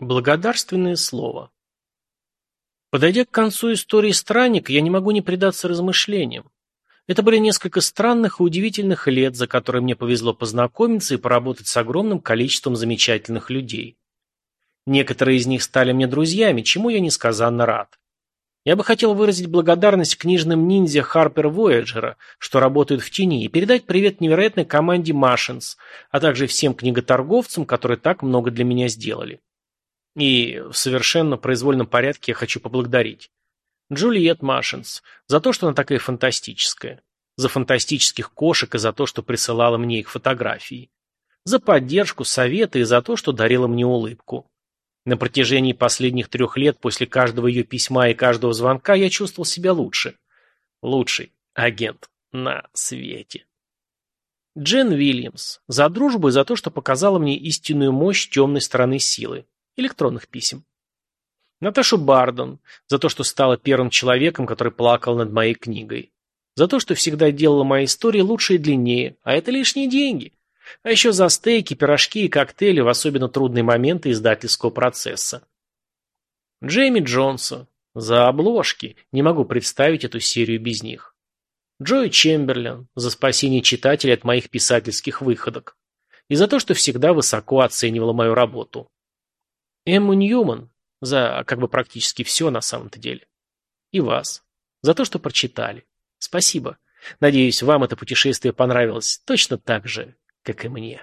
Благодарственное слово. Подойдя к концу истории странника, я не могу не предаться размышлениям. Это были несколько странных и удивительных лет, за которые мне повезло познакомиться и поработать с огромным количеством замечательных людей. Некоторые из них стали мне друзьями, чему я несказанно рад. Я бы хотел выразить благодарность книжным ниндзя Харпер Вояджера, что работают в тени, и передать привет невероятной команде Машинс, а также всем книготорговцам, которые так много для меня сделали. И в совершенно произвольном порядке я хочу поблагодарить. Джульет Машинс за то, что она такая фантастическая. За фантастических кошек и за то, что присылала мне их фотографии. За поддержку, советы и за то, что дарила мне улыбку. На протяжении последних трех лет после каждого ее письма и каждого звонка я чувствовал себя лучше. Лучший агент на свете. Джен Уильямс. За дружбу и за то, что показала мне истинную мощь темной стороны силы электронных писем. Наташу Бардон за то, что стала первым человеком, который плакал над моей книгой. За то, что всегда делала мои истории лучше и длиннее, а это лишние деньги. А еще за стейки, пирожки и коктейли в особенно трудные моменты издательского процесса. Джейми Джонса. За обложки. Не могу представить эту серию без них. Джой Чемберлен. За спасение читателей от моих писательских выходок. И за то, что всегда высоко оценивала мою работу. Эмму Ньюман за как бы практически все на самом-то деле. И вас. За то, что прочитали. Спасибо. Надеюсь, вам это путешествие понравилось точно так же, как и мне.